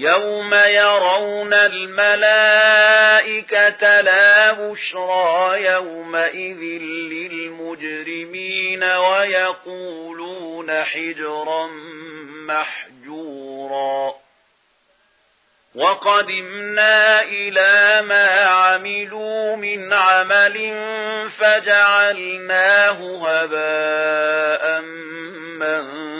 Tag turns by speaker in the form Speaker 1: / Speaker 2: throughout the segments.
Speaker 1: يوم يرون الملائكة لا بشرى يومئذ للمجرمين ويقولون حجرا محجورا وقدمنا إلى ما عملوا من عمل فجعلناه هباء مَّنثُورًا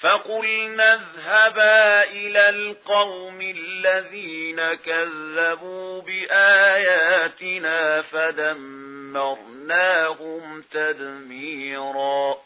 Speaker 1: فَقُلْنَا اذْهَبَا إِلَى الْقَوْمِ الَّذِينَ كَذَّبُوا بِآيَاتِنَا فَدَمَّرْنَاهُمْ تَدْمِيرًا